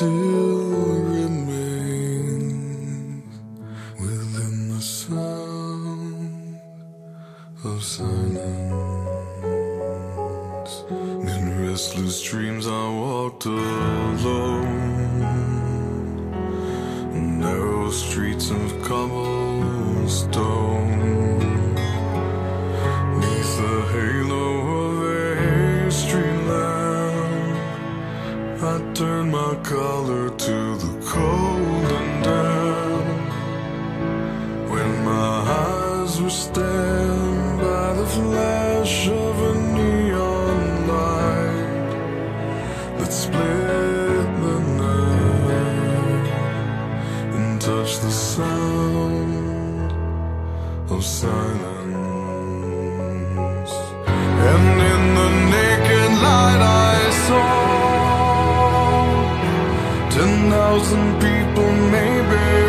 still remains within the sound of silence. In restless dreams, I walked alone. Narrow streets of cobblestone. I turned my collar to the cold and damp. When my eyes were stabbed by the flash of a neon light that split the night and touched the sound of silence. And in the naked light I saw Ten thousand people maybe.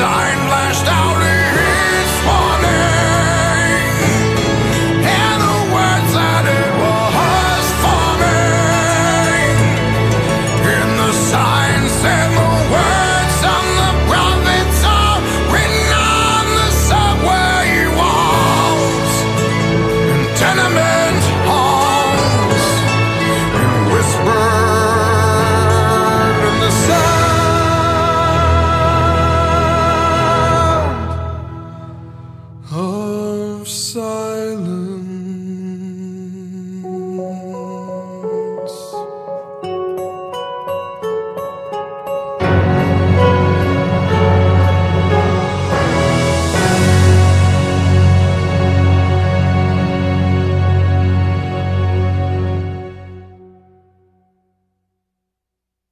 desire of silence.